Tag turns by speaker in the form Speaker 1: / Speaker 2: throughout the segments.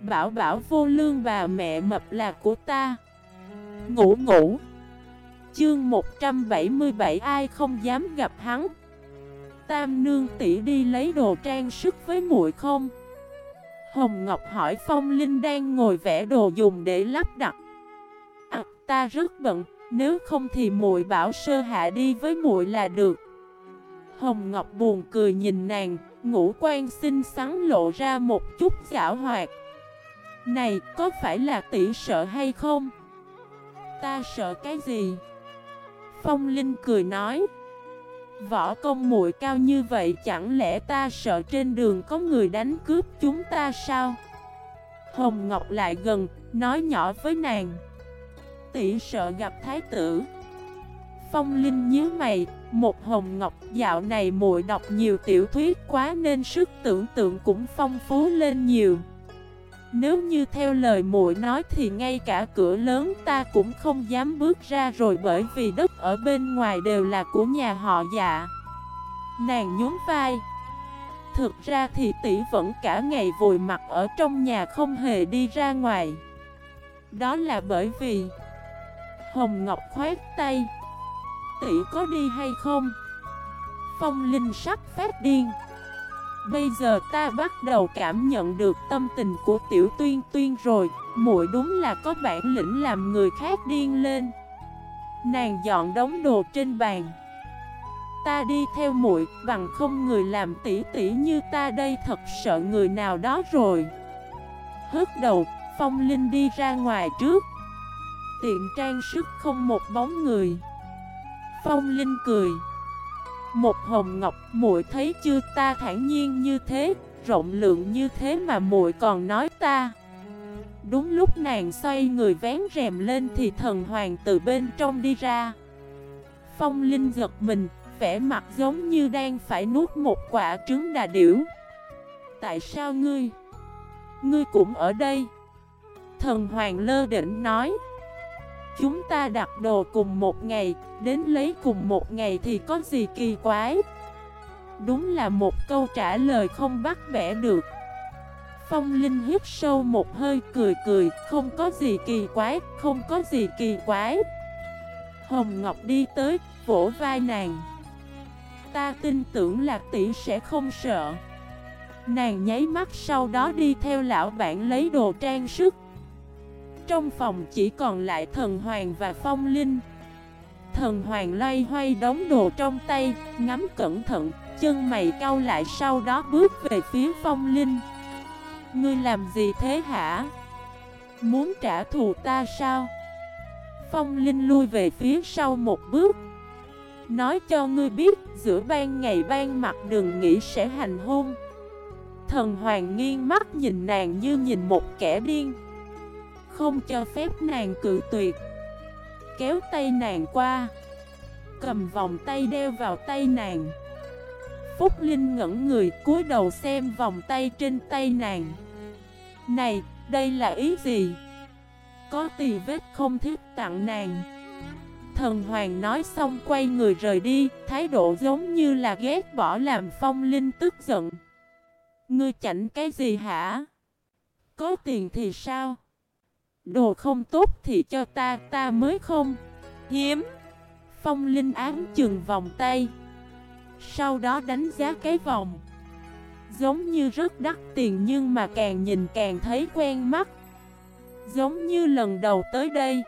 Speaker 1: Bảo bảo vô lương bà mẹ mập là của ta. Ngủ ngủ. Chương 177 ai không dám gặp hắn? Tam nương tỷ đi lấy đồ trang sức với muội không? Hồng Ngọc hỏi Phong Linh đang ngồi vẽ đồ dùng để lắp đặt. À ta rất bận, Nếu không thì muội bảo sơ hạ đi với muội là được. Hồng Ngọc buồn cười nhìn nàng, Ngũ quan xinh xắn lộ ra một chút giả hoạt. Này có phải là tỷ sợ hay không? Ta sợ cái gì? Phong Linh cười nói. Võ công muội cao như vậy chẳng lẽ ta sợ trên đường có người đánh cướp chúng ta sao? Hồng Ngọc lại gần, nói nhỏ với nàng. Tỷ sợ gặp thái tử. Phong Linh nhớ mày, một Hồng Ngọc dạo này muội đọc nhiều tiểu thuyết quá nên sức tưởng tượng cũng phong phú lên nhiều nếu như theo lời muội nói thì ngay cả cửa lớn ta cũng không dám bước ra rồi bởi vì đất ở bên ngoài đều là của nhà họ dạ. Nàng nhún vai. Thực ra thì tỷ vẫn cả ngày vùi mặt ở trong nhà không hề đi ra ngoài. Đó là bởi vì Hồng Ngọc khoát tay Tỷ có đi hay không? Phong Linh sắc phát điên Bây giờ ta bắt đầu cảm nhận được tâm tình của tiểu tuyên tuyên rồi. Muội đúng là có bản lĩnh làm người khác điên lên. Nàng dọn đống đồ trên bàn. Ta đi theo muội bằng không người làm tỉ tỉ như ta đây thật sợ người nào đó rồi. Hớt đầu, Phong Linh đi ra ngoài trước. Tiện trang sức không một bóng người. Phong Linh cười một hồng ngọc muội thấy chưa ta thản nhiên như thế, rộng lượng như thế mà muội còn nói ta. Đúng lúc nàng xoay người vén rèm lên thì thần hoàng từ bên trong đi ra. Phong Linh giật mình, vẻ mặt giống như đang phải nuốt một quả trứng đà điểu. Tại sao ngươi? Ngươi cũng ở đây. Thần hoàng lơ đỉnh nói. Chúng ta đặt đồ cùng một ngày, đến lấy cùng một ngày thì có gì kỳ quái? Đúng là một câu trả lời không bắt bẻ được. Phong Linh hít sâu một hơi cười cười Không có gì kỳ quái, không có gì kỳ quái. Hồng Ngọc đi tới, vỗ vai nàng. Ta tin tưởng là tỷ sẽ không sợ. Nàng nháy mắt sau đó đi theo lão bạn lấy đồ trang sức trong phòng chỉ còn lại thần hoàng và phong linh. Thần hoàng loay hoay đóng đồ trong tay, Ngắm cẩn thận, Chân mày cau lại sau đó bước về phía phong linh. Ngươi làm gì thế hả? Muốn trả thù ta sao? Phong Linh lui về phía sau một bước. Nói cho ngươi biết, giữa ban ngày ban mặt đừng nghĩ sẽ hành hôn. Thần Hoàng nghiêng mắt nhìn nàng như nhìn một kẻ điên không cho phép nàng cự tuyệt Kéo tay nàng qua Cầm vòng tay đeo vào tay nàng Phúc Linh ngẩn người cúi đầu xem vòng tay trên tay nàng Này, đây là ý gì? Có tì vết không thiết tặng nàng Thần Hoàng nói xong quay người rời đi Thái độ giống như là ghét bỏ làm Phong Linh tức giận Ngươi chảnh cái gì hả? Có tiền thì sao? Đồ không tốt thì cho ta, ta mới không. Hiếm. Phong Linh ám chừng vòng tay. Sau đó đánh giá cái vòng. Giống như rất đắt tiền nhưng mà càng nhìn càng thấy quen mắt. Giống như lần đầu tới đây.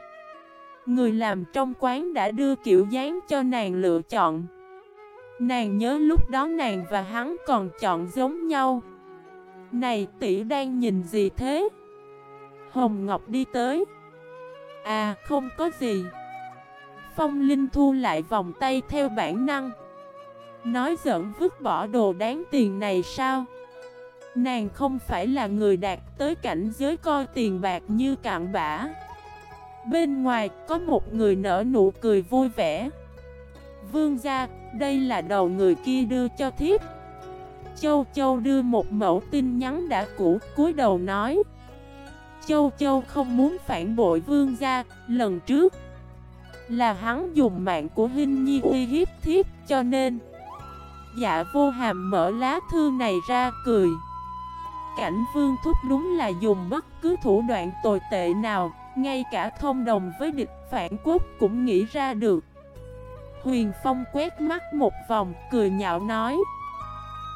Speaker 1: Người làm trong quán đã đưa kiểu dáng cho nàng lựa chọn. Nàng nhớ lúc đó nàng và hắn còn chọn giống nhau. Này tỷ đang nhìn gì thế? Hồng Ngọc đi tới. À không có gì. Phong Linh thu lại vòng tay theo bản năng. Nói giỡn vứt bỏ đồ đáng tiền này sao? Nàng không phải là người đạt tới cảnh giới coi tiền bạc như cạn bã. Bên ngoài có một người nở nụ cười vui vẻ. Vương gia, đây là đầu người kia đưa cho thiếp. Châu Châu đưa một mẫu tin nhắn đã cũ cúi đầu nói. Châu Châu không muốn phản bội vương gia Lần trước Là hắn dùng mạng của Hinh Nhi uy hiếp thiếp cho nên Dạ vô hàm mở lá thư này ra cười. Cảnh vương thúc đúng là dùng bất cứ thủ đoạn tồi tệ nào Ngay cả thông đồng với địch phản quốc cũng nghĩ ra được. Huyền Phong quét mắt một vòng, cười nhạo nói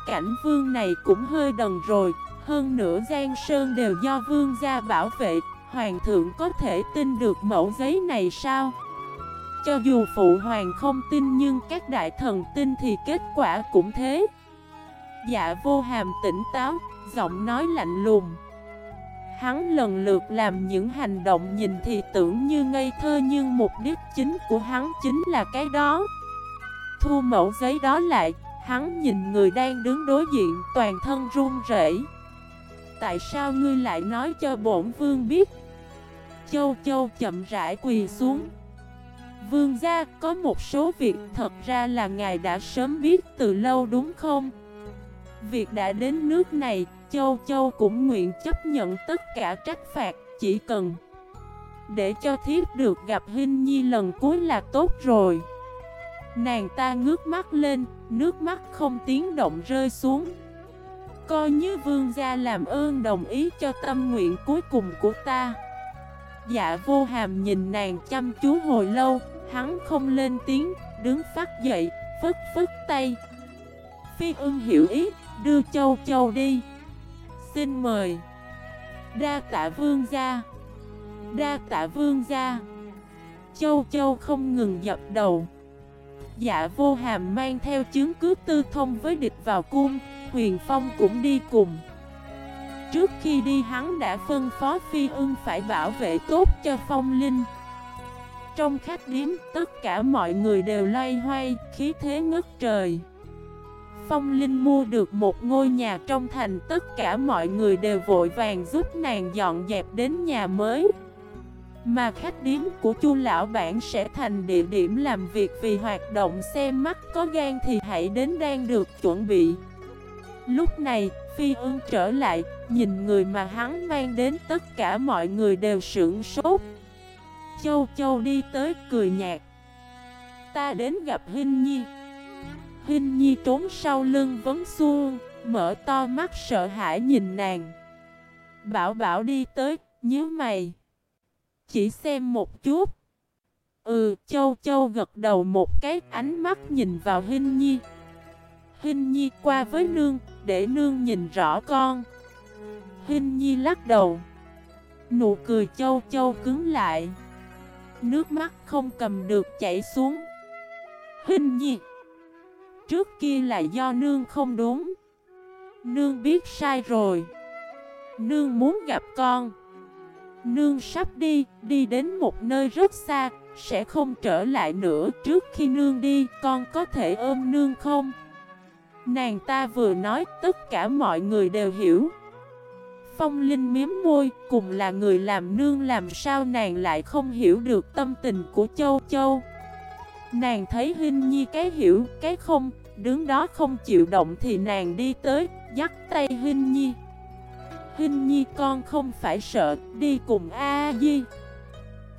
Speaker 1: Cảnh vương này cũng hơi đần rồi hơn nữa Giang Sơn đều do vương gia bảo vệ Hoàng thượng có thể tin được mẫu giấy này sao? Cho dù phụ hoàng không tin nhưng các đại thần tin thì kết quả cũng thế Dạ vô hàm tỉnh táo, giọng nói lạnh lùng Hắn lần lượt làm những hành động nhìn thì tưởng như ngây thơ Nhưng mục đích chính của hắn chính là cái đó Thu mẫu giấy đó lại Hắn nhìn người đang đứng đối diện toàn thân run rẩy. Tại sao ngươi lại nói cho bổn vương biết? Châu châu, chậm rãi quỳ xuống. Vương gia, có một số việc thật ra là ngài đã sớm biết từ lâu đúng không? Việc đã đến nước này, Châu Châu cũng nguyện chấp nhận tất cả trách phạt Chỉ cần. Để cho thiếp được gặp Hinh Nhi lần cuối là tốt rồi. Nàng ta ngước mắt lên, Nước mắt không tiếng động rơi xuống. Coi như vương gia làm ơn đồng ý cho tâm nguyện cuối cùng của ta. Dạ vô hàm nhìn nàng chăm chú hồi lâu, Hắn không lên tiếng, Đứng phát dậy, Phất phất tay. Phi ưng hiểu ý, Đưa châu châu đi. Xin mời. Đa tạ vương gia. Đa tạ vương gia. Châu châu không ngừng dập đầu. Dạ vô hàm mang theo chứng cứ tư thông với địch vào cung. Huyền Phong cũng đi cùng. Trước khi đi hắn đã phân phó Phi ưng phải bảo vệ tốt cho Phong Linh. Trong khách điếm tất cả mọi người đều loay hoay, khí thế ngất trời. Phong Linh mua được một ngôi nhà trong thành Tất cả mọi người đều vội vàng giúp nàng dọn dẹp đến nhà mới. Mà khách điếm của chu lão bản sẽ thành địa điểm làm việc Vì hoạt động xem mắt có gan thì hãy đến đang được chuẩn bị. Lúc này, Phi ương trở lại, nhìn người mà hắn mang đến tất cả mọi người đều sưởng sốt Châu Châu đi tới cười nhạt Ta đến gặp Hinh Nhi Hinh Nhi trốn sau lưng vấn xuông, mở to mắt sợ hãi nhìn nàng. Bảo bảo đi tới, nhớ mày. Chỉ xem một chút. Ừ, châu châu gật đầu một cái ánh mắt nhìn vào Hinh Nhi. Hinh Nhi qua với nương, để nương nhìn rõ con. Hinh Nhi lắc đầu. Nụ cười châu châu cứng lại. Nước mắt không cầm được chảy xuống. Hinh Nhi. Trước kia là do nương không đúng Nương biết sai rồi Nương muốn gặp con Nương sắp đi, đi đến một nơi rất xa Sẽ không trở lại nữa Trước khi nương đi, con có thể ôm nương không? Nàng ta vừa nói, tất cả mọi người đều hiểu Phong Linh miếm môi, cùng là người làm nương làm sao nàng lại không hiểu được tâm tình của Châu Châu Nàng thấy Hinh Nhi cái hiểu, cái không, đứng đó không chịu động thì nàng đi tới, dắt tay Hinh Nhi. Hinh Nhi con không phải sợ, đi cùng A Di.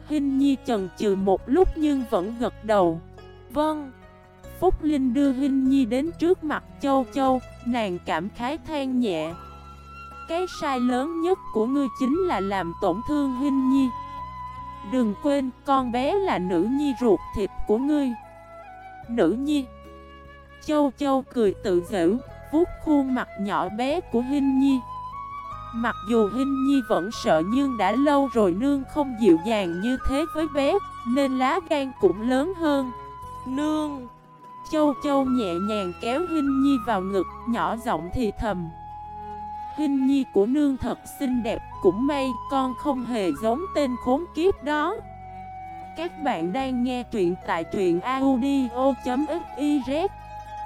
Speaker 1: Hinh Nhi chần chừ một lúc nhưng vẫn gật đầu. Vâng. Phúc Linh đưa Hinh Nhi đến trước mặt Châu Châu, nàng cảm khái than nhẹ. Cái sai lớn nhất của ngươi chính là làm tổn thương Hinh Nhi. Đừng quên, con bé là nữ nhi ruột thịt của ngươi. Nữ nhi. Châu Châu cười tự giễu, vuốt khuôn mặt nhỏ bé của Hinh Nhi. Mặc dù Hinh Nhi vẫn sợ nhưng đã lâu rồi nương không dịu dàng như thế với bé, nên lá gan cũng lớn hơn. Nương! Châu Châu nhẹ nhàng kéo Hinh Nhi vào ngực, nhỏ giọng thì thầm. Hinh Nhi của nương thật xinh đẹp, cũng may con không hề giống tên khốn kiếp đó. Các bạn đang nghe truyện tại truyện audio.fif